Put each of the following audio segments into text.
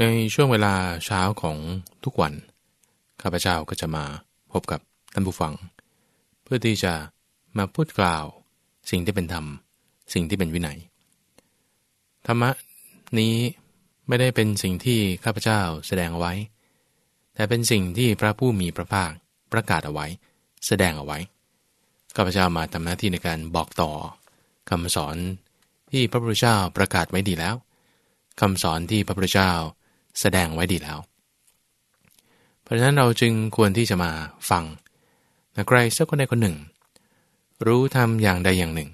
ในช่วงเวลาเช้าของทุกวัน ข้าพเจ้าก็จะมาพบกับท่านผู้ฟัง เพื่อที่จะมาพูดกล่าว สิ่งที่เป็นธรรม สิ่งที่เป็นวินัย ธรรมะนี้ไม่ได้เป็นสิ่งที่ข้าพเจ้าแสดงเอาไว้ แต่เป็นสิ่งที่พระผู้มีพระภาคประกาศเอาไว้ แสดงเอาไว้ ข้าพเจ้ามาทำหน้าที่ในการบอกต่อคำสอนที่พระพุทธเจ้าประกาศไว้ดีแล้วคำสอนที่พระพุทธเจ้า แสดงไว้ดีแล้ว เพราะฉะนั้นเราจึงควรที่จะมาฟังนะใครสักคนใดคนหนึ่ง รู้ทำอย่างใดอย่างหนึ่ง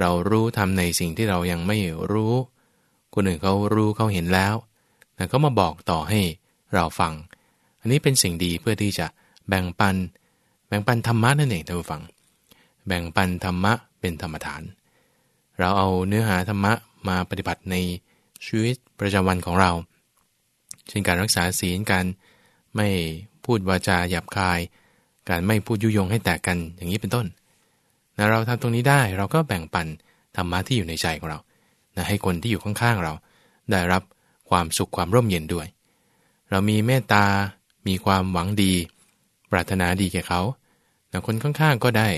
เรารู้ทำในสิ่งที่เรายังไม่รู้ คนอื่นเขารู้เขาเห็นแล้วนะก็มาบอกต่อให้เราฟัง อันนี้เป็นสิ่งดีเพื่อที่จะแบ่งปัน แบ่งปันธรรมะนั่นเองท่านผู้ฟัง แบ่งปันธรรมะเป็นธรรมฐาน เราเอาเนื้อหาธรรมะมาปฏิบัติในชีวิตประจำวันของเรา เช่นการรักษาศีลการไม่พูดวาจาหยาบคาย การไม่พูดยุยงให้แตกกันอย่างนี้เป็นต้นนะเราทำตรงนี้ได้เราก็แบ่งปันธรรมะที่อยู่ในใจของเรานะให้คนที่อยู่ข้างๆเรา ได้รับความสุขความร่มเย็นด้วย เรามีเมตตา มีความหวังดี ปรารถนาดีแก่เขานะคนข้างๆก็ได้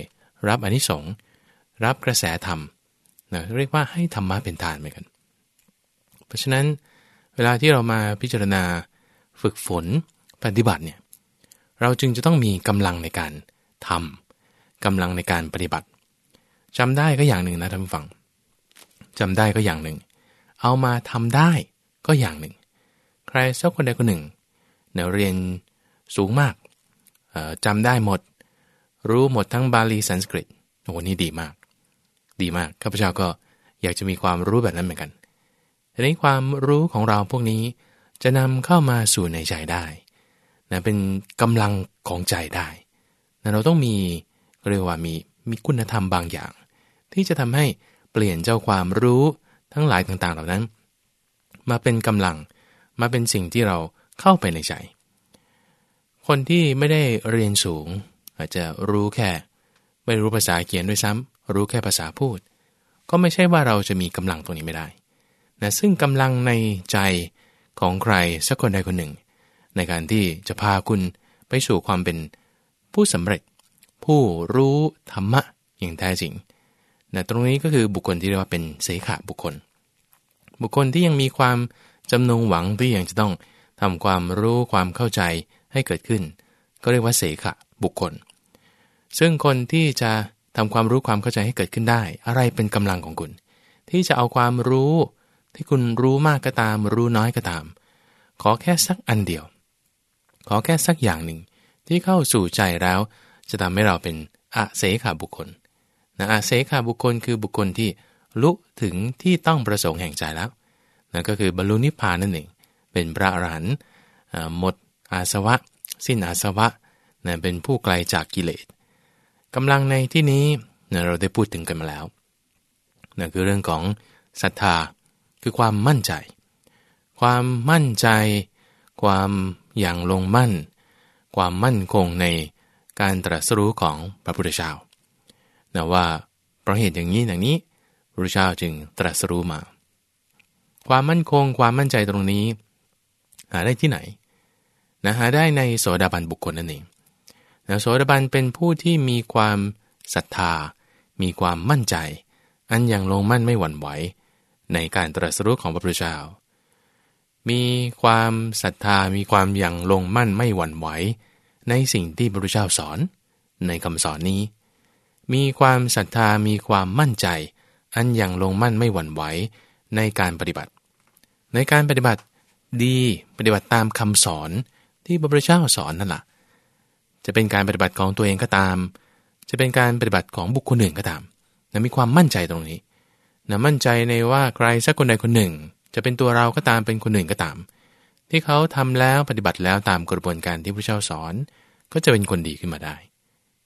รับอนิสงส์รับกระแสธรรมนะเรียกว่าให้ธรรมะเป็นทานเหมือนกันราะฉะนั้น เวลาที่เรามาพิจารณาฝึกฝนปฏิบัติเนี่ยเราจึงจะต้องมีกำลังในการทำกำลังในการปฏิบัติจำได้ก็อย่างหนึ่งนะท่านฟังจำได้ก็อย่างหนึ่ง เอามาทำได้ก็อย่างหนึ่ง ใครสักคนใดคนหนึ่งเนี่ยเรียนสูงมากจำได้หมด รู้หมดทั้งบาลีสันสกฤตโอ้โหนี่ดีมาก ดีมากข้าพเจ้าก็อยากจะมีความรู้แบบนั้นเหมือนกัน ทีนี้ความรู้ของเราพวกนี้จะนำเข้ามาสู่ในใจได้นะเป็นกำลังของใจได้นะเราต้องมีเรียกว่ามีมีคุณธรรมบางอย่าง ที่จะทำให้เปลี่ยนเจ้าความรู้ทั้งหลายต่างๆ เหล่านั้น มาเป็นกำลังมาเป็นสิ่งที่เราเข้าไปในใจ คนที่ไม่ได้เรียนสูง อาจจะรู้แค่ ไม่รู้ภาษาเขียนด้วยซ้ำรู้แค่ภาษาพูด ก็ไม่ใช่ว่าเราจะมีกำลังตรงนี้ไม่ได้ นะซึ่งกำลังในใจของใครสักคนใดคนหนึ่ง ในการที่จะพาคุณไปสู่ความเป็นผู้สำเร็จ ผู้รู้ธรรมะอย่างแท้จริงนะตรงนี้ก็คือบุคคลที่เรียกว่าเป็นเสขะบุคคล บุคคลที่ยังมีความจำนงหวังที่ยังจะต้องทำความรู้ความเข้าใจให้เกิดขึ้น ก็เรียกว่าเสขะบุคคล ซึ่งคนที่จะทำความรู้ความเข้าใจให้เกิดขึ้นได้ อะไรเป็นกำลังของคุณ ที่จะเอาความรู้ ที่คุณรู้มากก็ตาม รู้น้อยก็ตาม ขอแค่สักอันเดียว ขอแค่สักอย่างหนึ่ง ที่เข้าสู่ใจแล้ว จะทำให้เราเป็นอาเสขาบุคคลนะอาเสขาบุคคลคือบุคคลที่ลุถึงที่ต้องประสงค์แห่งใจแล้วนั่นก็คือบรรลุนิพพานนั่นเองเป็นพระอรหันต์หมดอาสวะ สิ้นอาสวะนะเป็นผู้ไกลจากกิเลสกำลังในที่นี้นะเราได้พูดถึงกันมาแล้วนั่นคือเรื่องของศรัทธา คือความมั่นใจ ความมั่นใจ ความอย่างลงมั่น ความมั่นคงในการตรัสรู้ของพระพุทธเจ้านะว่าเพราะเหตุอย่างนี้อย่างนี้พระพุทธเจ้าจึงตรัสรู้มา ความมั่นคงความมั่นใจตรงนี้ หาได้ที่ไหนนะหาได้ในโสดาบันบุคคลนั่นเองนะโสดาบันเป็นผู้ที่มีความศรัทธา มีความมั่นใจ อันอยังลงมั่นไม่หวั่นไหว ในการตรัสรู้ของพระพุทธเจ้า มีความศรัทธามีความอย่างลงมั่นไม่หวั่นไหวในสิ่งที่พระพุทธเจ้าสอนในคำสอนนี้ มีความศรัทธามีความมั่นใจ อันอย่างลงมั่นไม่หวั่นไหวในการปฏิบัติ ในการปฏิบัติดีปฏิบัติตามคำสอนที่พระพุทธเจ้าสอนนั่นแหละจะเป็นการปฏิบัติของตัวเองก็ตาม จะเป็นการปฏิบัติของบุคคลอื่นก็ตามนะมีความมั่นใจตรงนี้ นะมั่นใจในว่าใครสักคนใดคนหนึ่ง จะเป็นตัวเราก็ตามเป็นคนหนึ่งก็ตาม ที่เขาทำแล้วปฏิบัติแล้วตามกระบวนการที่พระเจ้าสอน ก็จะเป็นคนดีขึ้นมาได้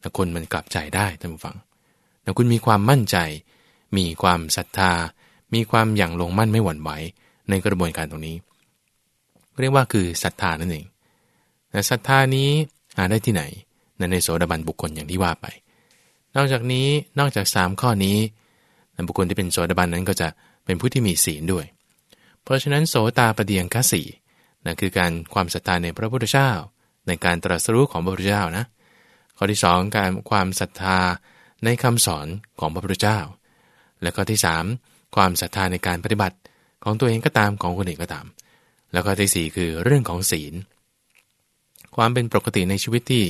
แต่คนมันกลับใจได้ท่านผู้ฟังแต่คุณมีความมั่นใจ มีความศรัทธา มีความอย่างลงมั่นไม่หวั่นไหวในกระบวนการตรงนี้ เรียกว่าคือศรัทธานั่นเองแต่ศรัทธานี้หาได้ที่ไหนในโสดาบันบุคคลอย่างที่ว่าไป นอกจากนี้นอกจาก 3 ข้อนี้ บุคคลที่เป็นโสดาบันนั้นก็จะเป็นผู้ที่มีศีลด้วย เพราะฉะนั้นโสตาปเดียงคสีนะคือการความศรัทธาในพระพุทธเจ้า ในการตรัสรู้ของพระพุทธเจ้านะข้อที่ 2 การความศรัทธาในคำสอนของพระพุทธเจ้า และข้อที่ 3 ความศรัทธาในการปฏิบัติของตัวเองก็ตามของคนอื่นก็ตาม แล้วก็ที่ 4 คือเรื่องของศีล ความเป็นปกติในชีวิตที่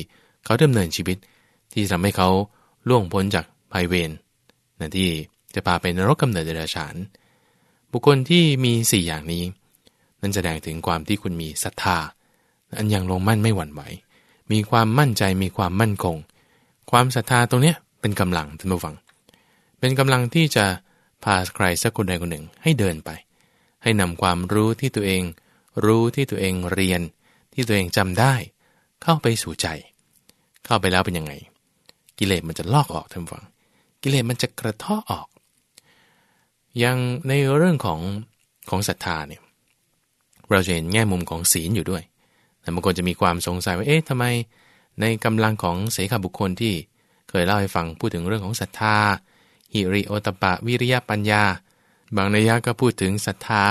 เขาดำเนินชีวิต ที่ทำให้เขาล่วงพ้นจากภัยเวรนะที่ จะพาไปนรกกำเนิดเดรัจฉาน บุคคลที่มี4อย่างนี้ นั่นแสดงถึงความที่คุณมีศรัทธา อันยังลงมั่นไม่หวั่นไหว มีความมั่นใจมีความมั่นคง ความศรัทธาตรงเนี้ยเป็นกำลังท่านผู้ฟัง เป็นกำลังที่จะพาใครสักคนใดคนหนึ่งให้เดินไป ให้นำความรู้ที่ตัวเอง รู้ที่ตัวเองเรียน ที่ตัวเองจำได้ เข้าไปสู่ใจ เข้าไปแล้วเป็นยังไง กิเลสมันจะลอกออกท่านฟัง กิเลสมันจะกระเทาะออก ยังในเรื่องของของศรัทธาเนี่ยเราจะเห็นแง่มุมของศีลอยู่ด้วยแต่บางคนจะมีความสงสัยว่าเอ๊ะทำไมในกำลังของเสขบุคคลที่เคยเล่าให้ฟังพูดถึงเรื่องของศรัทธา หิริโอตปะ วิริยะปัญญา บางนัยยะก็พูดถึงศรัทธา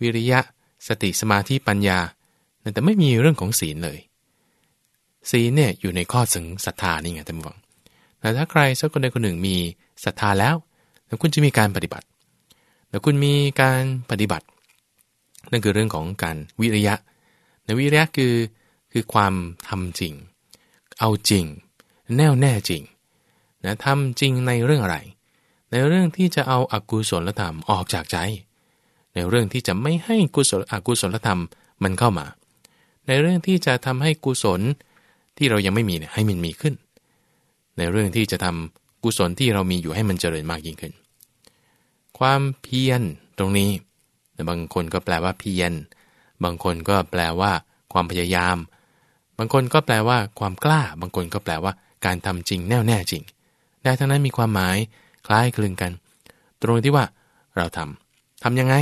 วิริยะ สติสมาธิปัญญา แต่ไม่มีเรื่องของศีลเลย ศีลเนี่ยอยู่ในข้อถึงศรัทธานี่ไงท่านผู้ฟังแต่ถ้าใครสักคนใดคนหนึ่งมีศรัทธาแล้วแล้วคุณจะมีการปฏิบัติ แล้วคุณมีการปฏิบัติ นั่นคือเรื่องของการวิริยะในวิริยะคือคือความทำจริง เอาจริง แน่วแน่จริงนะทำจริงในเรื่องอะไร ในเรื่องที่จะเอาอากุศลธรรมออกจากใจ ในเรื่องที่จะไม่ให้กุศลอกุศลธรรมมันเข้ามา ในเรื่องที่จะทำให้กุศลที่เรายังไม่มีเนี่ยให้มันมีขึ้น ในเรื่องที่จะทำกุศลที่เรามีอยู่ให้มันเจริญมากยิ่งขึ้น ความเพียรตรงนี้บางคนก็แปลว่าเพียร บางคนก็แปลว่า ความพยายาม บางคนก็แปลว่า ความกล้า บางคนก็แปลว่า การทำจริงแน่วแน่จริง ได้ทั้งนั้นมีความหมายคล้ายคลึงกัน ตรงที่ว่า เราทำทํำยังไง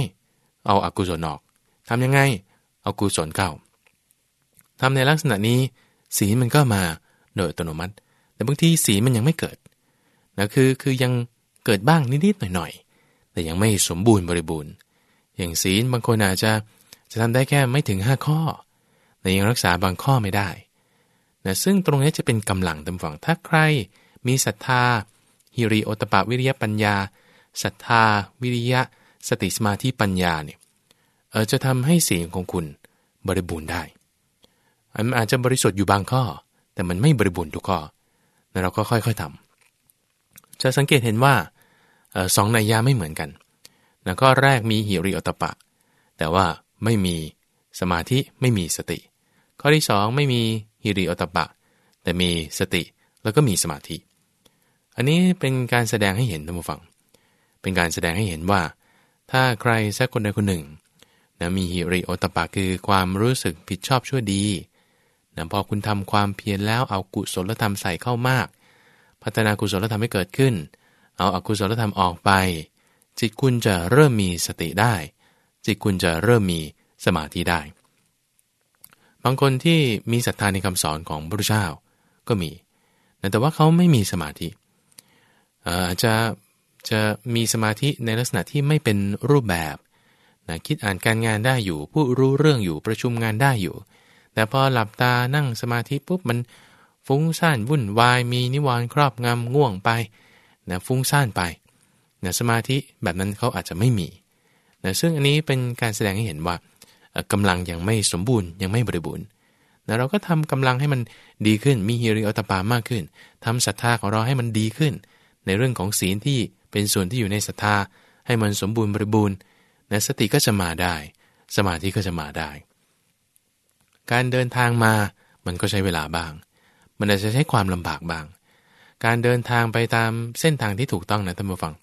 เอาอากุศลออกทำยังไง เอากุศลเข้าทำในลักษณะนี้สีมันก็มาโดยอัตโนมัติ แต่บางทีสีมันยังไม่เกิดนะคือคือยังเกิดบ้างนิดๆหน่อยๆ แต่ยังไม่สมบูรณ์บริบูรณ์ อย่างศีลบางคนอาจจะจะทำได้แค่ไม่ถึง 5 ข้อ แต่ยังรักษาบางข้อไม่ได้นะซึ่งตรงนี้จะเป็นกำลังตำฝังถ้าใคร มีศรัทธาฮิริโอตปะวิริยปัญญาศรัทธา วิริยะ สติสมาธิปัญญาเนี่ยเออจะทำให้ศีลของคุณบริบูรณ์ได้มันอาจจะบริสุทธิ์อยู่บางข้อ แต่มันไม่บริบูรณ์ทุกข้อเราก็ค่อยๆทำจะสังเกตเห็นว่า สองนัยยะไม่เหมือนกันนะข้อแรกมีหิริโอตปะ แต่ว่าไม่มีสมาธิไม่มีสติ ข้อที่สองไม่มีหิริโอตปะ แต่มีสติแล้วก็มีสมาธิ อันนี้เป็นการแสดงให้เห็นท่านผู้ฟัง เป็นการแสดงให้เห็นว่า ถ้าใครสักคนใดคนหนึ่งนะมีหิริโอตปะคือความรู้สึกผิดชอบชั่วดีนะพอคุณทำความเพียรแล้วเอากุศลธรรมใส่เข้ามาก พัฒนากุศลธรรมให้เกิดขึ้น เอาอากุศลธรรมออกไป จิตคุณจะเริ่มมีสติได้ จิตคุณจะเริ่มมีสมาธิได้ บางคนที่มีศรัทธาในคำสอนของพระพุทธเจ้าก็มี แต่ว่าเขาไม่มีสมาธิอาจจะจะมีสมาธิในลักษณะที่ไม่เป็นรูปแบบนะคิดอ่านการงานได้อยู่ ผู้รู้เรื่องอยู่ประชุมงานได้อยู่ แต่พอหลับตานั่งสมาธิปุ๊บมันฟุ้งซ่านวุ่นวายมีนิวรณ์ครอบงำง่วงไป นะฟุ้งซ่านไปนะสมาธิแบบนั้นเขาอาจจะไม่มีนะซึ่งอันนี้เป็นการแสดงให้เห็นว่ากำลังยังไม่สมบูรณ์ยังไม่บริบูรณ์นะเราก็ทำกำลังให้มันดีขึ้นมีฮิริโอตปามากขึ้นทำศรัทธาของเราให้มันดีขึ้น ในเรื่องของศีลที่เป็นส่วนที่อยู่ในศรัทธา ให้มันสมบูรณ์บริบูรณ์นะสติก็จะมาได้ สมาธิก็จะมาได้ การเดินทางมามันก็ใช้เวลาบ้าง มันอาจจะใช้ความลำบากบ้าง การเดินทางไปตามเส้นทางที่ถูกต้องนะท่านผู้ฟัง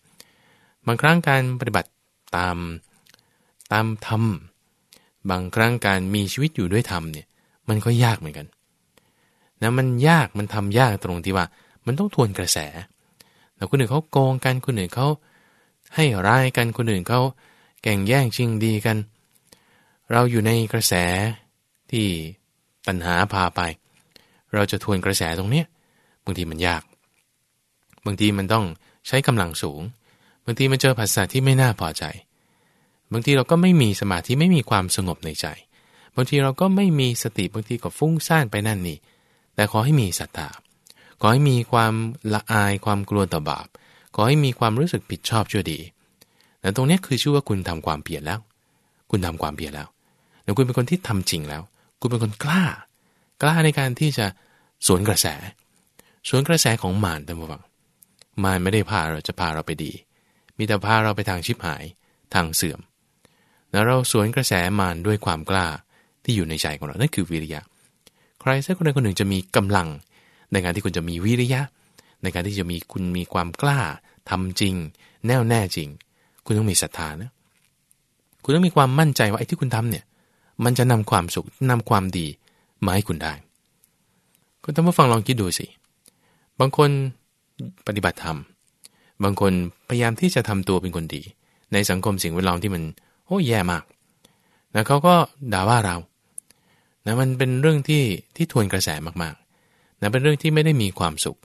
บางครั้งการปฏิบัติตามตามธรรม บางครั้งการมีชีวิตอยู่ด้วยธรรมเนี่ยมันก็ยากเหมือนกันนะมันยากมันทำยากตรงที่ว่า มันต้องทวนกระแสแล้วคนอื่นเขาโกงกันคนอื่นเขาให้ร้ายกันคนอื่นเขาแก่งแย่งชิงดีกัน เราอยู่ในกระแสที่ปัญหาพาไป เราจะทวนกระแสตรงเนี้ยบางทีมันยาก บางทีมันต้องใช้กำลังสูง บางทีมันเจอภาษาที่ไม่น่าพอใจ บางทีเราก็ไม่มีสมาธิไม่มีความสงบในใจ บางทีเราก็ไม่มีสติบางทีก็ฟุ้งซ่านไปนั่นนี่ แต่ขอให้มีศรัทธาขอให้มีความละอายความกลัวต่อบาป ขอให้มีความรู้สึกผิดชอบชั่วดีแต่ตรงนี้คือชื่อว่าคุณทำความเปลี่ยนแล้ว คุณทำความเปลี่ยนแล้วแล้วคุณเป็นคนที่ทำจริงแล้ว คุณเป็นคนกล้า กล้าในการที่จะสวนกระแส สวนกระแสของมารท่านผู้ฟัง มารไม่ได้พาเราจะพาเราไปดี มีแต่พาเราไปทางชิบหายทางเสื่อม แล้วเราสวนกระแสมารด้วยความกล้าที่อยู่ในใจของเรา นั่นคือวิริยะ ใครสักคนใดคนหนึ่งจะมีกำลัง ในการที่คุณจะมีวิริยะ ในการที่จะมีคุณมีความกล้าทำจริง แน่วแน่จริง คุณต้องมีศรัทธานะ คุณต้องมีความมั่นใจว่าไอ้ที่คุณทำเนี่ย มันจะนำความสุขนำความดีมาให้คุณได้ คุณท่านผู้ฟังลองคิดดูสิ บางคน ปฏิบัติธรรม บางคนพยายามที่จะทำตัวเป็นคนดี ในสังคมสิ่งแวดล้อมที่มันโอ้แย่มาก แล้วเขาก็ด่าว่าเรานะมันเป็นเรื่องที่ที่ทวนกระแสมากนะเป็นเรื่องที่ไม่ได้มีความสุข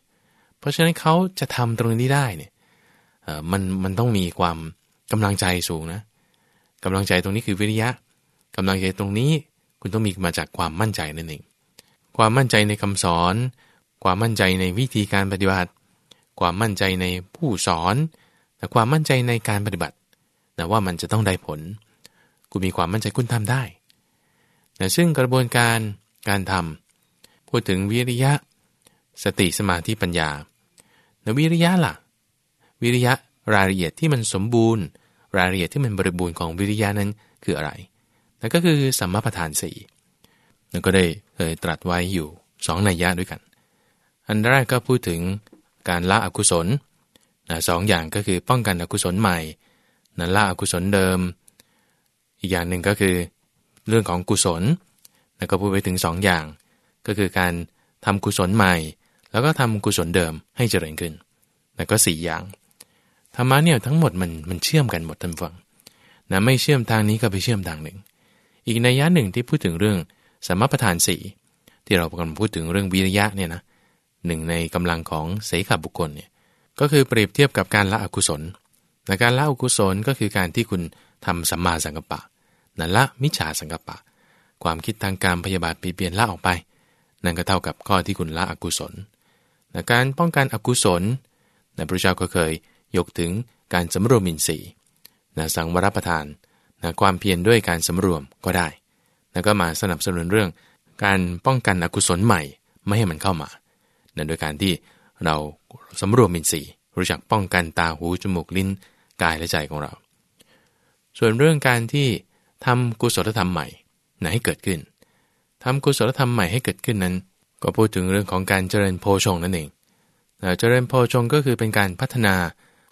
เพราะฉะนั้นเขาจะทำตรงนี้ได้เนี่ยมันมันต้องมีความกำลังใจสูงนะกำลังใจตรงนี้คือวิริยะกำลังใจตรงนี้คุณต้องมีมาจากความมั่นใจนั่นเอง ความมั่นใจในคำสอน ความมั่นใจในวิธีการปฏิบัติ ความมั่นใจในผู้สอน แต่ความมั่นใจในการปฏิบัตินะว่ามันจะต้องได้ผล คุณมีความมั่นใจคุณทำได้แต่ซึ่งกระบวนการการทำพูดถึงวิริยะ สติสมาธิปัญญาแวิริยะล่ะ วิริยะรายละเอียดที่มันสมบูรณ์ รายละเอียดที่มันบริบูรณ์ของวิริยะนั้นคืออะไรนั่นก็คือสัมมาประธานสี่นั่นก็ได้เคยตรัสไว้อยู่สองนัยยะด้วยกัน อันแรกก็พูดถึง การละอกุศลนะสองอย่างก็คือป้องกันอกุศลใหม่นั่นละอกุศลเดิม อีกอย่างหนึ่งก็คือ เรื่องของกุศลแล้วก็พูดไปถึงสองอย่าง ก็คือการทำกุศลใหม่ แล้วก็ทำกุศลเดิมให้เจริญขึ้น แล้วก็สี่อย่างธรรมะเนี่ยทั้งหมดมันมันเชื่อมกันหมดท่านฟังนะไม่เชื่อมทางนี้ก็ไปเชื่อมทางหนึ่ง อีกในยะหนึ่งที่พูดถึงเรื่องสมประทานสี่ที่เรากำลังพูดถึงเรื่องวิริยะเนี่ยนะ หนึ่งในกำลังของเสขบุคคลเนี่ยก็คือเปรียบเทียบกับการละอกุศลและการละอกุศลก็คือการที่คุณทำสัมมาสังกัปปะนั่นละมิจฉาสังกัปปะ ความคิดทางการพยาบาทปีเปลี่ยนละออกไป นั่นก็เท่ากับข้อที่คุณละอกุศลนะการป้องกันอกุศลนะพระเจ้าก็เคยยกถึงการสำรวมอินทรีย์นะสังวรประทานนะความเพียรด้วยการสำรวมก็ได้ แล้วก็มาสนับสนุนเรื่อง การป้องกันอกุศลใหม่ไม่ให้มันเข้ามา นะโดยการที่เราสำรวมอินทรีรู้จักป้องกันตาหูจมูกลิ้นกายและใจของเรา ส่วนเรื่องการที่ทำกุศลธรรมใหม่นะให้เกิดขึ้นทำกุศลธรรมใหม่ให้เกิดขึ้นนั้น ก็พูดถึงเรื่องของการเจริญโพชงนั่นเองเจริญโพชงก็คือเป็นการพัฒนา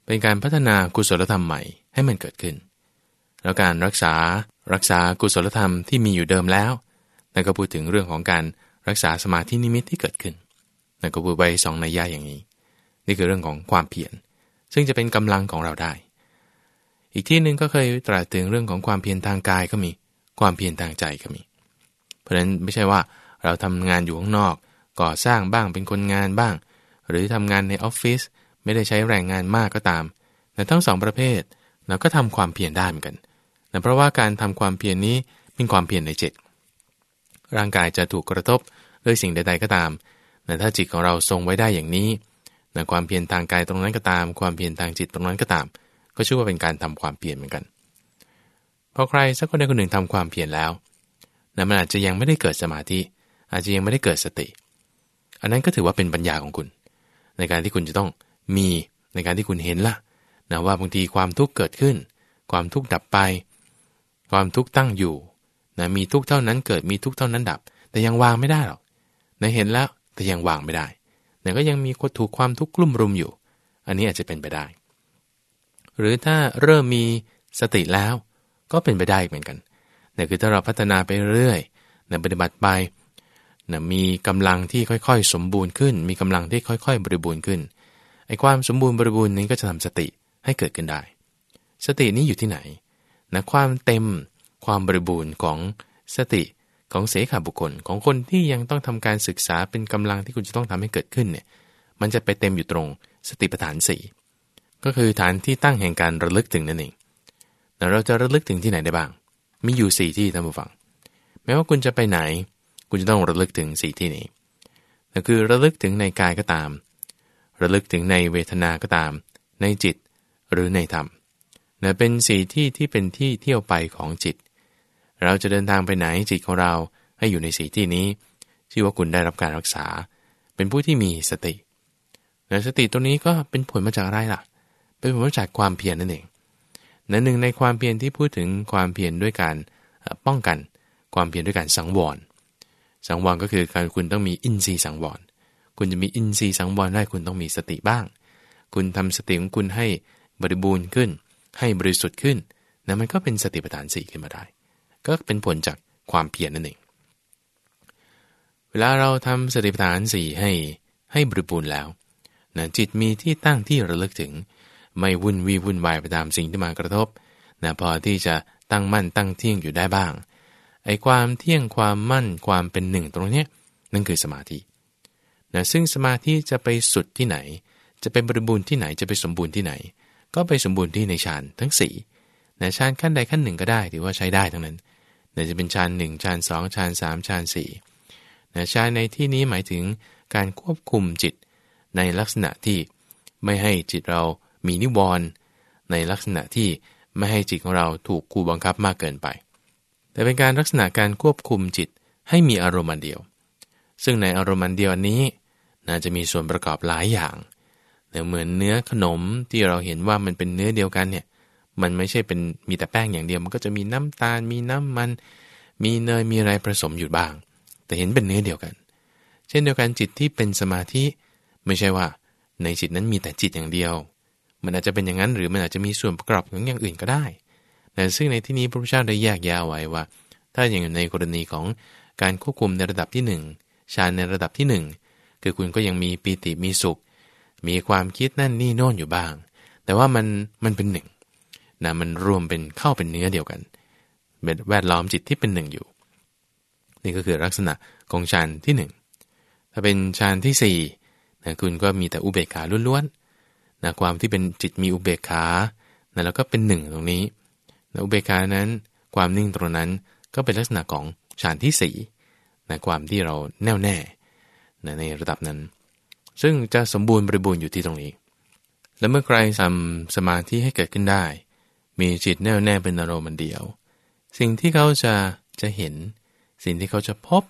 เป็นการพัฒนากุศลธรรมใหม่ให้มันเกิดขึ้น แล้วการรักษารักษากุศลธรรมที่มีอยู่เดิมแล้วนั่นก็พูดถึงเรื่องของการรักษาสมาธินิมิตที่เกิดขึ้น นั่นก็พูดไว้สองในย่าอย่างนี้ นี่คือเรื่องของความเพียรซึ่งจะเป็นกำลังของเราได้ อีกที่หนึ่งก็เคยตรัสถึงเรื่องของความเพียรทางกายก็มี ความเพียรทางใจก็มี เพราะฉะนั้นไม่ใช่ว่าเราทำงานอยู่ข้างนอก ก่อสร้างบ้างเป็นคนงานบ้าง หรือทำงานในออฟฟิศไม่ได้ใช้แรงงานมากก็ตามแต่ทั้งสองประเภทเราก็ทำความเพียรได้เหมือนกันแต่เพราะว่าการทำความเพียรนนี้เป็นความเพียรในจิตร่างกายจะถูกกระทบด้วยสิ่งใด ๆก็ตาม แต่ถ้าจิตของเราทรงไว้ได้อย่างนี้ในความเพียรทางกายตรงนั้นก็ตาม ความเพียรทางจิตตรงนั้นก็ตาม ก็ชื่อว่าเป็นการทำความเพียรเหมือนกัน พอใครสักคนใดคนหนึ่งทำความเพียรแล้วนะมันอาจจะยังไม่ได้เกิดสมาธิ อาจจะยังไม่ได้เกิดสติ อันนั้นก็ถือว่าเป็นปัญญาของคุณ ในการที่คุณจะต้องมีในการที่คุณเห็นละนะว่าบางทีความทุกข์เกิดขึ้น ความทุกข์ดับไป ความทุกข์ตั้งอยู่นะมีทุกข์เท่านั้นเกิดมีทุกข์เท่านั้นดับ แต่ยังวางไม่ได้หรอกนะเห็นแล้ว แต่ยังวางไม่ได้ แต่ก็ยังมีคนถูกความทุกข์กลุ่มรุมอยู่ อันนี้อาจจะเป็นไปได้ หรือถ้าเริ่มมีสติแล้วก็เป็นไปได้เหมือนกันแต่คือถ้าเราพัฒนาไปเรื่อยนะปฏิบัติไปนะมีกำลังที่ค่อยๆ สมบูรณ์ขึ้น มีกำลังที่ค่อย ๆ บริบูรณ์ขึ้น ไอ้ความสมบูรณ์บริบูรณ์นี้ก็จะทำสติให้เกิดขึ้นได้ สตินี้อยู่ที่ไหนนะความเต็มความบริบูรณ์ของสติ ของเสขาบุคคลของคนที่ยังต้องทำการศึกษาเป็นกำลังที่คุณจะต้องทำให้เกิดขึ้นเนี่ยมันจะไปเต็มอยู่ตรงสติปัฏฐานสี่ก็คือฐานที่ตั้งแห่งการระลึกถึงนั่นเองแต่เราจะระลึกถึงที่ไหนได้บ้าง มีอยู่สี่ที่ท่านผู้ฟัง แม้ว่าคุณจะไปไหน คุณจะต้องระลึกถึงสี่ที่นี้นั่นคือระลึกถึงในกายก็ตาม ระลึกถึงในเวทนาก็ตาม ในจิตหรือในธรรมนะเป็นสี่ที่ที่เป็นที่เที่ยวไปของจิต เราจะเดินทางไปไหนจิตของเราให้อยู่ในสีที่นี้ ชื่อว่าคุณได้รับการรักษา เป็นผู้ที่มีสตินะสติตัวนี้ก็เป็นผลมาจากอะไรล่ะ เป็นผลมาจากความเพียรนั่นเองนั้นหนึ่งในความเพียรที่พูดถึงความเพียรด้วยการป้องกัน ความเพียรด้วยการสังวร สังวรก็คือการคุณต้องมีอินทรีย์สังวร คุณจะมีอินทรีย์สังวรได้คุณต้องมีสติบ้าง คุณทำสติของคุณให้บริบูรณ์ขึ้น ให้บริสุทธิ์ขึ้นนะมันก็เป็นสติปัฏฐานสี่ขึ้นมาได้ ก็เป็นผลจากความเพียรนั่นเอง เวลาเราทำสติปัฏฐานสี่ให้ให้บริบูรณ์แล้วนะจิตมีที่ตั้งที่ระลึกถึง ไม่วุ่นวีวุ่นวายไปตามสิ่งที่มากระทบนะพอที่จะตั้งมั่นตั้งเที่ยงอยู่ได้บ้าง ไอ้ความเที่ยงความมั่นความเป็นหนึ่งตรงนี้นั่นคือสมาธินะซึ่งสมาธิจะไปสุดที่ไหน จะไปบริบูรณ์ที่ไหนจะไปสมบูรณ์ที่ไหน ก็ไปสมบูรณ์ที่ในฌานทั้ง4นะฌานขั้นใดขั้นหนึ่งก็ได้ถือว่าใช้ได้ทั้งนั้น นจะเป็นฌานหนึ่งฌานสองฌานสามฌานสี่นะฌานในที่นี้หมายถึงการควบคุมจิตในลักษณะที่ไม่ให้จิตเรามีนิวรณ์ในลักษณะที่ไม่ให้จิตของเราถูกกูบังคับมากเกินไป แต่เป็นการลักษณะการควบคุมจิตให้มีอารมณ์เดียว ซึ่งในอารมณ์เดียวนี้น่าจะมีส่วนประกอบหลายอย่างเหมือนเนื้อขนมที่เราเห็นว่ามันเป็นเนื้อเดียวกันเนี่ย มันไม่ใช่เป็นมีแต่แป้งอย่างเดียว มันก็จะมีน้ำตาล มีน้ำมัน มีเนยมีอะไรผสมอยู่บ้าง แต่เห็นเป็นเนื้อเดียวกัน เช่นเดียวกันจิตที่เป็นสมาธิ ไม่ใช่ว่า ในจิตนั้นมีแต่จิตอย่างเดียว มันอาจจะเป็นอย่างนั้นหรือมันอาจจะมีส่วนประกอบของอย่างอื่นก็ได้แต่ซึ่งในที่นี้พระพุทธเจ้าได้แยกยาไว้ว่า ถ้าอย่างในกรณีของการควบคุมในระดับที่ 1 ฌานในระดับที่ 1 คือคุณก็ยังมีปีติมีสุข มีความคิดนั่นนี่โน่นอยู่บ้าง แต่ว่ามันมันเป็นหนึ่ง นะมันรวมเป็นเข้าเป็นเนื้อเดียวกันเป็นแวดล้อมจิตที่เป็นหนึ่งอยู่ นี่ก็คือลักษณะของฌานที่ 1 ถ้าเป็นฌานที่4นะคุณก็มีแต่อุเบกขาล้วนๆนะความที่เป็นจิตมีอุเบกขานะแล้วก็เป็นหนึ่งตรงนี้นะอุเบกขานั้นความนิ่งตรงนั้นก็เป็นลักษณะของฌานที่สี่นะความที่เราแน่วแน่นะในระดับนั้น ซึ่งจะสมบูรณ์บริบูรณ์อยู่ที่ตรงนี้ แล้วเมื่อใครทำสมาธิให้เกิดขึ้นได้ มีจิตแน่วแน่เป็นอารมณ์เดียว สิ่งที่เขาจะจะเห็น สิ่งที่เขาจะพบ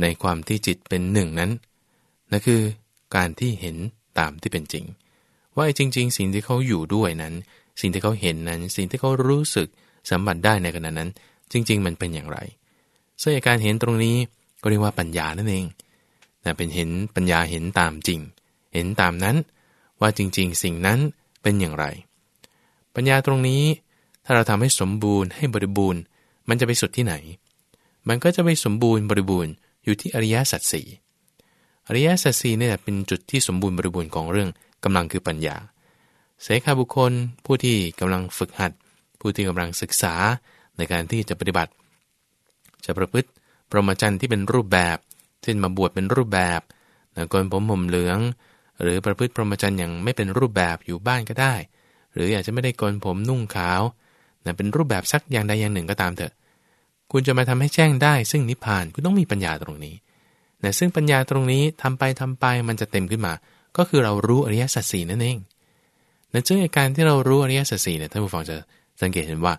ในความที่จิตเป็นหนึ่งนั้นนั่นคือการที่เห็นตามที่เป็นจริง ว่าจริง ๆ สิ่งที่เขาอยู่ด้วยนั้น สิ่งที่เขาเห็นนั้น สิ่งที่เขารู้สึกสัมผัสได้ในขณะนั้น จริง ๆ มันเป็นอย่างไรซึ่งการเห็นตรงนี้ก็เรียกว่าปัญญานั่นเองนะเป็นเห็นปัญญาเห็นตามจริง เห็นตามนั้น ว่าจริง ๆ สิ่งนั้นเป็นอย่างไร ปัญญาตรงนี้ ถ้าเราทำให้สมบูรณ์ให้บริบูรณ์ มันจะไปสุดที่ไหน มันก็จะไปสมบูรณ์บริบูรณ์อยู่ที่อริยสัจสี่อริยสัจสี่เนี่แหละเป็นจุดที่สมบูรณ์บริบูรณ์ของเรื่องกำลังคือปัญญา เสขาบุคคลผู้ที่กำลังฝึกหัด ผู้ที่กำลังศึกษาในการที่จะปฏิบัติ จะประพฤติพรหมจรรย์ที่เป็นรูปแบบเช่นมาบวชเป็นรูปแบบนะกนผมผมเหลือง หรือประพฤติพรหมจรรย์อย่างไม่เป็นรูปแบบอยู่บ้านก็ได้ หรืออาจจะไม่ได้กนผมนุ่งขาวนะเป็นรูปแบบสักอย่างใดอย่างหนึ่งก็ตามเถอะ คุณจะมาทำให้แจ้งได้ ซึ่งนิพพานคุณต้องมีปัญญาตรงนี้นะซึ่งปัญญาตรงนี้ทำไปทำไปมันจะเต็มขึ้นมา ก็คือเรารู้อริยสัจสี่นั่นเองนเรื่องการที่เรารู้อริยสัจสี่เนี่ยท่านผู้ฟังจะสังเกตเห็นว่า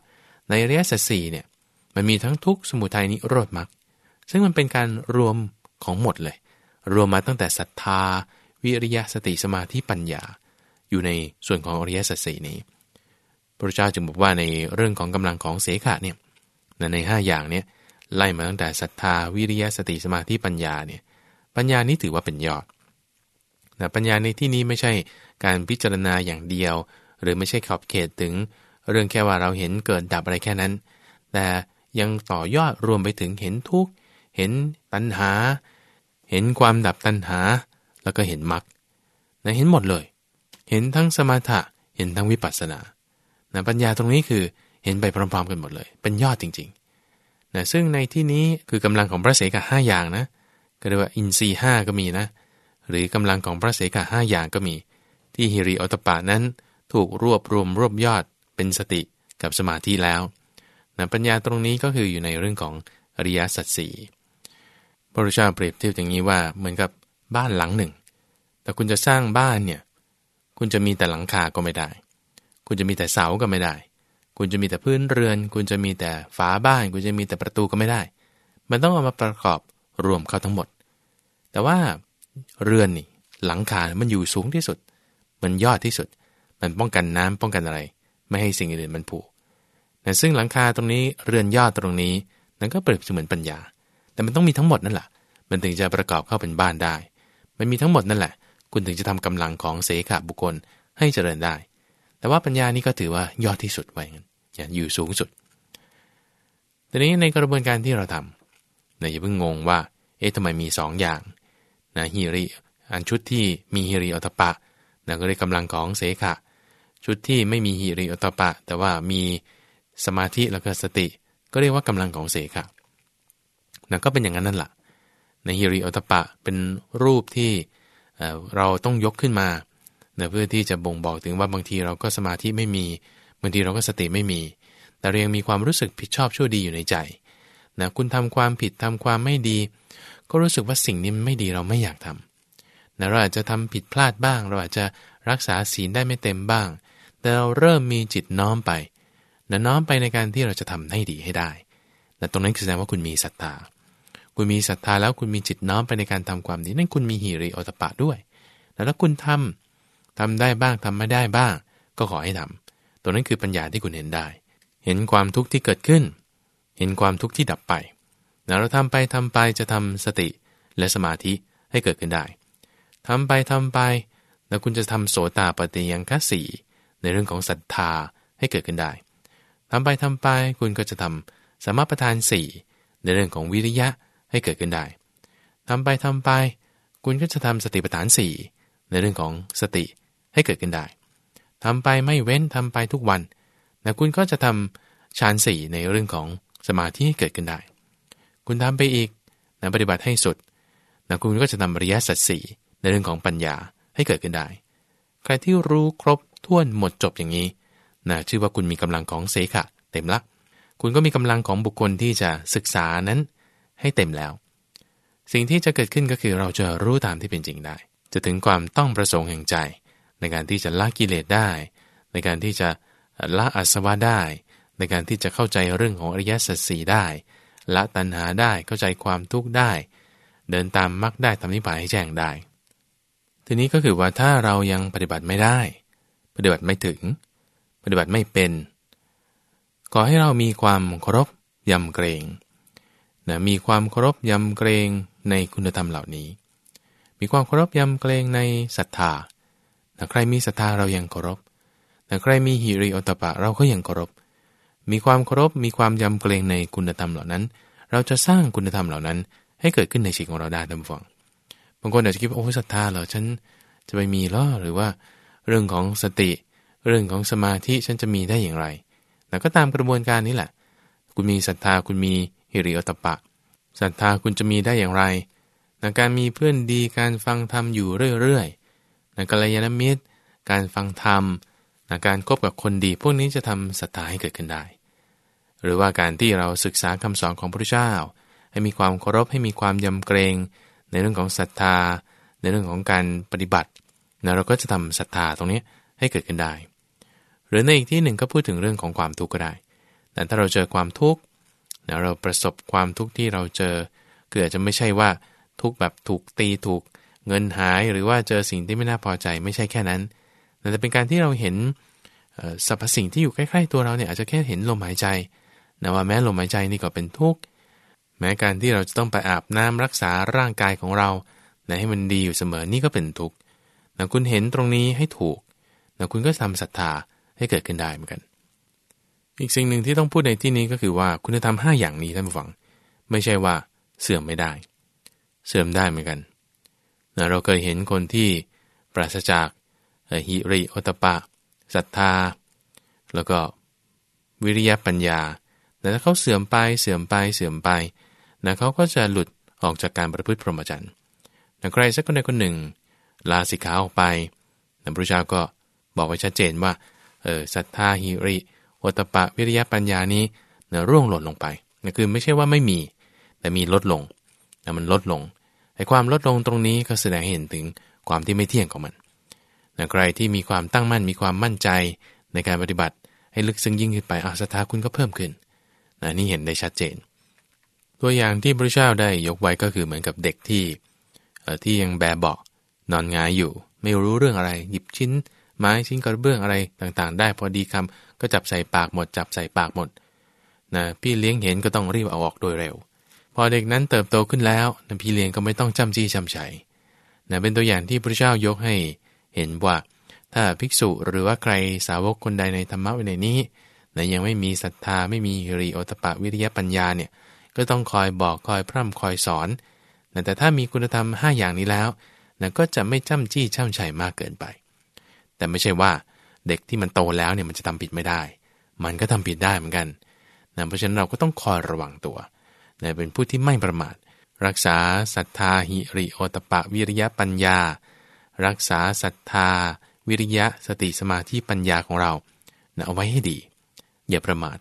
ในอริยสัจสี่เนี่ยมันมีทั้งทุกสมุทัยนิโรธมรรคซึ่งมันเป็นการรวมของหมดเลย รวมมาตั้งแต่ศรัทธา วิริยะสติสมาธิปัญญา อยู่ในส่วนของอริยสัจสี่นี้ พระเจ้าจึงบอกว่าในเรื่องของกำลังของเสขะเนี่ยในห้าอย่างเนี่ยไล่มาตั้งแต่ศรัทธาวิริยะสติสมาธิปัญญาเนี่ยปัญญานี้ถือว่าเป็นยอดแต่ปัญญาในที่นี้ไม่ใช่การพิจารณาอย่างเดียว หรือไม่ใช่ขอบเขตถึง เรื่องแค่ว่าเราเห็นเกิดดับอะไรแค่นั้น แต่ยังต่อยอดรวมไปถึงเห็นทุกข์เห็นตัณหา เห็นความดับตัณหา แล้วก็เห็นมรรคเห็นหมดเลย เห็นทั้งสมถะเห็นทั้งวิปัสสนานะปัญญาตรงนี้คือเห็นไปพร้อมๆกันหมดเลย เป็นยอดจริงๆนะซึ่งในที่นี้คือกำลังของพระเสกห้าอย่างนะก็เรียกว่าอินทรีห้าก็มีนะ หรือกำลังของพระเสกห้าอย่างก็มี ที่ฮิริออตปานั้นถูกรวบรวมรวบยอดเป็นสติกับสมาธิแล้วนะปัญญาตรงนี้ก็คืออยู่ในเรื่องของอริยสัจสี่พระพุทธเจ้าเปรียบเทียบอย่างนี้ว่าเหมือนกับบ้านหลังหนึ่ง แต่คุณจะสร้างบ้านเนี่ย คุณจะมีแต่หลังคาก็ไม่ได้ คุณจะมีแต่เสาก็ไม่ได้ คุณจะมีแต่พื้นเรือน คุณจะมีแต่ฝาบ้าน คุณจะมีแต่ประตูก็ไม่ได้ มันต้องเอามาประกอบรวมเข้าทั้งหมด แต่ว่าเรือนนี่หลังคา มันอยู่สูงที่สุด มันยอดที่สุด มันป้องกันน้ำป้องกันอะไร ไม่ให้สิ่งอื่นมันผุแต่ซึ่งหลังคาตรงนี้เรือนยอดตรงนี้นั่นก็เปรียบเสมือนปัญญา แต่มันต้องมีทั้งหมดนั่นแหละ มันถึงจะประกอบเข้าเป็นบ้านได้ มันมีทั้งหมดนั่นแหละ คุณถึงจะทำกำลังของเสขบุคคลให้เจริญได้ แต่ว่าปัญญานี่ก็ถือว่ายอดที่สุดไว้อย่าอยู่สูงสุด ทีนี้ในกระบวนการที่เราทำนะอย่าเพิ่งงงว่า เอ๊ะทำไมมี 2ออย่างนะฮิริ อันชุดที่มีฮิริอัตปะนะก็เรียกกำลังของเสขะ ชุดที่ไม่มีฮิริอัตปะ แต่ว่ามีสมาธิแล้วก็สติ ก็เรียกว่ากำลังของเสขะนะก็เป็นอย่างนั้นนั่นแหละในฮิริอัตปะเป็นรูปที่ เราต้องยกขึ้นมาเพื่อที่จะบ่งบอกถึงว่าบางทีเราก็สมาธิไม่มีบางทีเราก็สติไม่มี แต่เรายังมีความรู้สึกผิดชอบชั่วดีอยู่ในใจนะคุณทำความผิดทำความไม่ดี ก็รู้สึกว่าสิ่งนี้ไม่ดีเราไม่อยากทำนะเราอาจจะทำผิดพลาดบ้าง เราอาจจะรักษาศีลได้ไม่เต็มบ้าง แต่เราเริ่มมีจิตน้อมไปนะน้อมไปในการที่เราจะทำให้ดีให้ได้แต่ตรงนั้นคือแสดงว่าคุณมีศรัทธา คุณมีศรัทธาแล้วคุณมีจิตน้อมไปในการทำความดีนั่นคุณมีหิริโอตปะด้วย แล้วถ้าคุณทำทำได้บ้างทำไม่ได้บ้าง ก็ขอให้ทำตัวนั้นคือปัญญาที่คุณเห็นได้ เห็นความทุกข์ที่เกิดขึ้น เห็นความทุกข์ที่ดับไปแล้วเราทำไปทำไปจะทำสติและสมาธิให้เกิดขึ้นได้ทำไปทำไป แล้วคุณจะทำโสตาปฏิยังคัสีในเรื่องของศรัทธาให้เกิดขึ้นได้ทำไปทำไปคุณก็จะทำสมประทานสี่ในเรื่องของวิริยะ ให้เกิดขึ้นได้ทำไปทำไป คุณก็จะทำสติปัฏฐานสี่ในเรื่องของสติให้เกิดขึ้นได้ทำไปไม่เว้นทำไปทุกวันนะคุณก็จะทำฌานสี่ในเรื่องของสมาธิให้เกิดขึ้นได้ คุณทำไปอีกนะปฏิบัติให้สุดนะคุณก็จะทำอริยสัจสี่ในเรื่องของปัญญาให้เกิดขึ้นได้ ใครที่รู้ครบถ้วนหมดจบอย่างนี้นะชื่อว่าคุณมีกำลังของเสขะเต็มละ คุณก็มีกำลังของบุคคลที่จะศึกษานั้น ให้เต็มแล้ว สิ่งที่จะเกิดขึ้นก็คือเราจะรู้ตามที่เป็นจริงได้ จะถึงความต้องประสงค์แห่งใจ ในการที่จะละกิเลสได้ ในการที่จะละอัศวะได้ ในการที่จะเข้าใจเรื่องของอริยสัจสีได้ ละตัณหาได้เข้าใจความทุกข์ได้ เดินตามมรรคได้ทำนิพพานให้แจ้งได้ ทีนี้ก็คือว่าถ้าเรายังปฏิบัติไม่ได้ ปฏิบัติไม่ถึง ปฏิบัติไม่เป็นขอให้เรามีความเคารพยำเกรง นะมีความเคารพยำเกรงในคุณธรรมเหล่านี้ มีความเคารพยำเกรงในศรัทธาแต่ใครมีศรัทธาเรายังเคารพแต่ใครมีหิริโอตปะเราก็ยังเคารพ มีความเคารพมีความยำเกรงในคุณธรรมเหล่านั้น เราจะสร้างคุณธรรมเหล่านั้น ให้เกิดขึ้นในชีวิตของเราได้ท่านฟังบางคนอาจจะคิดว่าโอ้ศรัทธาเหรอฉันจะไปมีหรอหรือว่า เรื่องของสติ เรื่องของสมาธิฉันจะมีได้อย่างไรแต่ก็ตามกระบวนการนี้แหละ คุณมีศรัทธาคุณมี ฮิริโอตปะศรัทธาคุณจะมีได้อย่างไรในการมีเพื่อนดีการฟังธรรมอยู่เรื่อยๆในกัลยาณมิตร การฟังธรรมในการคบกับคนดี พวกนี้จะทำศรัทธาให้เกิดขึ้นได้ หรือว่าการที่เราศึกษาคำสอนของพระเจ้า ให้มีความเคารพให้มีความยำเกรง ในเรื่องของศรัทธา ในเรื่องของการปฏิบัตินะเราก็จะทำศรัทธาตรงนี้ให้เกิดขึ้นได้ หรือในอีกที่หนึ่งก็พูดถึงเรื่องของความทุกข์ก็ได้ แต่ถ้าเราเจอความทุกข์ เราประสบความทุกข์ที่เราเจอคืออาจะไม่ใช่ว่าทุกแบบถูกตีถูกเงินหายหรือว่าเจอสิ่งที่ไม่น่าพอใจไม่ใช่แค่นั้น แต่เป็นการที่เราเห็นสรรพสิ่งที่อยู่ใกล้ๆตัวเราเนี่ยอาจจะแค่เห็นลมหายใจนะว่าแม้ลมหายใจนี่ก็เป็นทุกข์แม้การที่เราจะต้องไปอาบน้ำรักษาร่างกายของเรานะให้มันดีอยู่เสมอนี่ก็เป็นทุกข์นะคุณเห็นตรงนี้ให้ถูกนะคุณก็ทำศรัทธาให้เกิดขึ้นได้เหมือนกัน อีกสิ่งหนึ่งที่ต้องพูดในที่นี้ก็คือว่าคุณธรรมห้าอย่างนี้ท่านผู้ฟัง ไม่ใช่ว่าเสื่อมไม่ได้ เสื่อมได้เหมือนกันนะเราเคยเห็นคนที่ปราศจากหิริโอตปะศรัทธา แล้วก็วิริยะปัญญาแต่ถ้าเขาเสื่อมไปเสื่อมไปเสื่อมไปนะเขาก็จะหลุดออกจากการประพฤติพรหมจรรย์แต่ใครสักคนใดคนหนึ่ง ลาสิกขาออกไปนะพระเจ้าก็บอกไว้ชัดเจนว่าเออศรัทธาหิริ โอตปะวิริยะปัญญานี้เนี่ยร่วงหล่นลงไปนะคือไม่ใช่ว่าไม่มี แต่มีลดลงแต่มันลดลงไอ้ความลดลงตรงนี้ก็แสดงเห็นถึงความที่ไม่เที่ยงของมันนะใครที่มีความตั้งมั่นมีความมั่นใจในการปฏิบัติ ให้ลึกซึ้งยิ่งขึ้นไปอาศรัทธาคุณก็เพิ่มขึ้นนะนี่เห็นได้ชัดเจน ตัวอย่างที่พระเจ้าได้ยกไว้ก็คือเหมือนกับเด็กที่ที่ยังแบเบาะนอนงายอยู่ ไม่รู้เรื่องอะไร หยิบชิ้น ไม้ชิ้นกระเบื้องอะไรต่างๆ ได้พอดีคำก็จับใส่ปากหมด จับใส่ปากหมดนะพี่เลี้ยงเห็นก็ต้องรีบเอาออกโดยเร็ว พอเด็กนั้นเติบโตขึ้นแล้วนะพี่เลี้ยงก็ไม่ต้องจำจี้จำชัยนะเป็นตัวอย่างที่พระเจ้ายกให้เห็นว่า ถ้าภิกษุหรือว่าใครสาวกคนใดในธรรมะวินัยนี้นะยังไม่มีศรัทธาไม่มีฮิริโอตปะวิริยปัญญาเนี่ยก็ต้องคอยบอกคอยพร่ำคอยสอนนะแต่ถ้ามีคุณธรรม 5 อย่างนี้แล้วนะก็จะไม่จ้ำจี้จ้ำชัยมากเกินไป แต่ไม่ใช่ว่า เด็กที่มันโตแล้วเนี่ยมันจะทำผิดไม่ได้ มันก็ทำผิดได้เหมือนกันนะเพราะฉะนั้นเราก็ต้องคอยระวังตัวนะเป็นผู้ที่ไม่ประมาท รักษาศรัทธาหิริโอตปะวิริยะปัญญา รักษาศรัทธา วิริยะสติสมาธิปัญญาของเรานะเอาไว้ให้ดี อย่าประมาท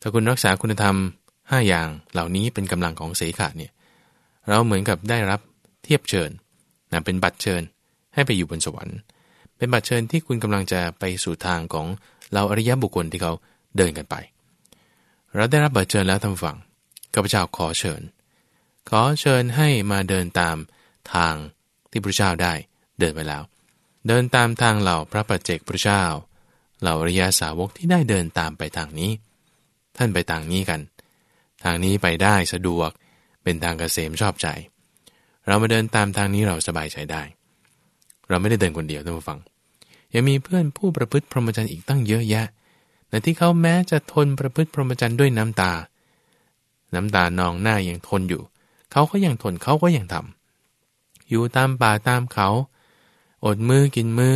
ถ้าคุณรักษาคุณธรรม 5 อย่างเหล่านี้เป็นกำลังของเสขะเนี่ยเราเหมือนกับได้รับเทียบเชิญนะเป็นบัตรเชิญให้ไปอยู่บนสวรรค์ เป็นบัตรเชิญที่คุณกำลังจะไปสู่ทางของเราอริยบุคคลที่เขาเดินกันไป เราได้รับบัตรเชิญแล้วทำฝั่งข้าพเจ้าขอเชิญ ขอเชิญให้มาเดินตามทางที่พระเจ้าได้เดินไปแล้ว เดินตามทางเหล่าพระปัจเจกพระเจ้า เหล่าอริยาสาวกที่ได้เดินตามไปทางนี้ ท่านไปทางนี้กัน ทางนี้ไปได้สะดวกเป็นทางเกษมชอบใจ เรามาเดินตามทางนี้เราสบายใจได้ เราไม่ได้เดินคนเดียวท่านผู้ฟัง ยังมีเพื่อนผู้ประพฤติพรหมจรรย์อีกตั้งเยอะแยะแต่ที่เขาแม้จะทนประพฤติพรหมจรรย์ด้วยน้ำตา น้ำตานองหน้ายังทนอยู่ เขาก็ยังทนเขาก็ยังทำอยู่ตามป่าตามเขา อดมือกินมือ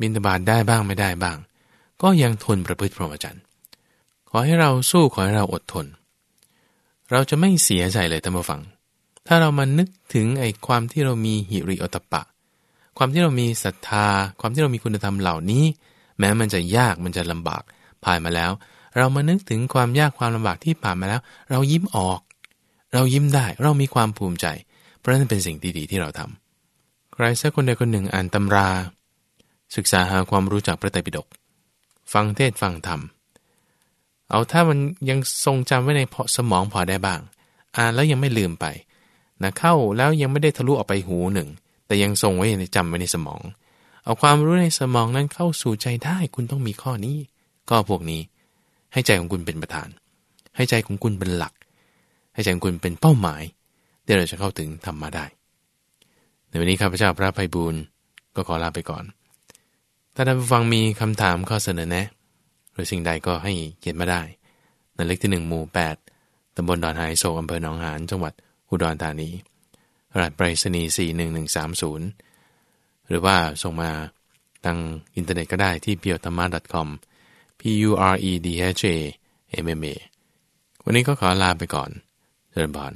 บินตบาดได้บ้างไม่ได้บ้าง ก็ยังทนประพฤติพรหมจรรย์ ขอให้เราสู้ขอให้เราอดทน เราจะไม่เสียใจเลยท่านผู้ฟัง ถ้าเรามานึกถึงไอ้ความที่เรามีหิริโอตปะ ความที่เรามีศรัทธา ความที่เรามีคุณธรรมเหล่านี้ แม้มันจะยากมันจะลำบากผ่านมาแล้ว เรามานึกถึงความยากความลำบากที่ผ่านมาแล้ว เรายิ้มออก เรายิ้มได้เรามีความภูมิใจ เพราะนั่นเป็นสิ่งที่ดีที่เราทำใครสักคนใดคนหนึ่งอ่านตำรา ศึกษาหาความรู้จากพระไตรปิฎกฟังเทศฟังธรรมเอาถ้ามันยังทรงจำไว้ในสมองพอได้บ้าง อ่านแล้วยังไม่ลืมไปนะเข้าแล้วยังไม่ได้ทะลุออกไปหูหนึ่ง แต่ยังทรงไว้ในจำไว้ในสมอง เอาความรู้ในสมองนั้นเข้าสู่ใจได้คุณต้องมีข้อนี้ ก็พวกนี้ ให้ใจของคุณเป็นประธาน ให้ใจของคุณเป็นหลัก ให้ใจของคุณเป็นเป้าหมายเดี๋ยวเราจะเข้าถึงธรรมาได้ในวันนี้ข้าพเจ้าพระภัยบูรณ์ก็ขอลาไปก่อน ถ้าท่านผู้ฟังมีคำถามข้อเสนอแนะ หรือสิ่งใดก็ให้เขียนมาได้ในเลขที่หนึ่งหมู่แปดตำบลดอนไฮโซอำเภอหนองหานจังหวัดอุดรธานี รหัสไปรษณีย์41130 หรือว่าส่งมาทางอินเทอร์เน็ตก็ได้ที่ p u r e t h a m a com p u r e d h a m m a วันนี้ก็ขอลาไปก่อนเจริญบาน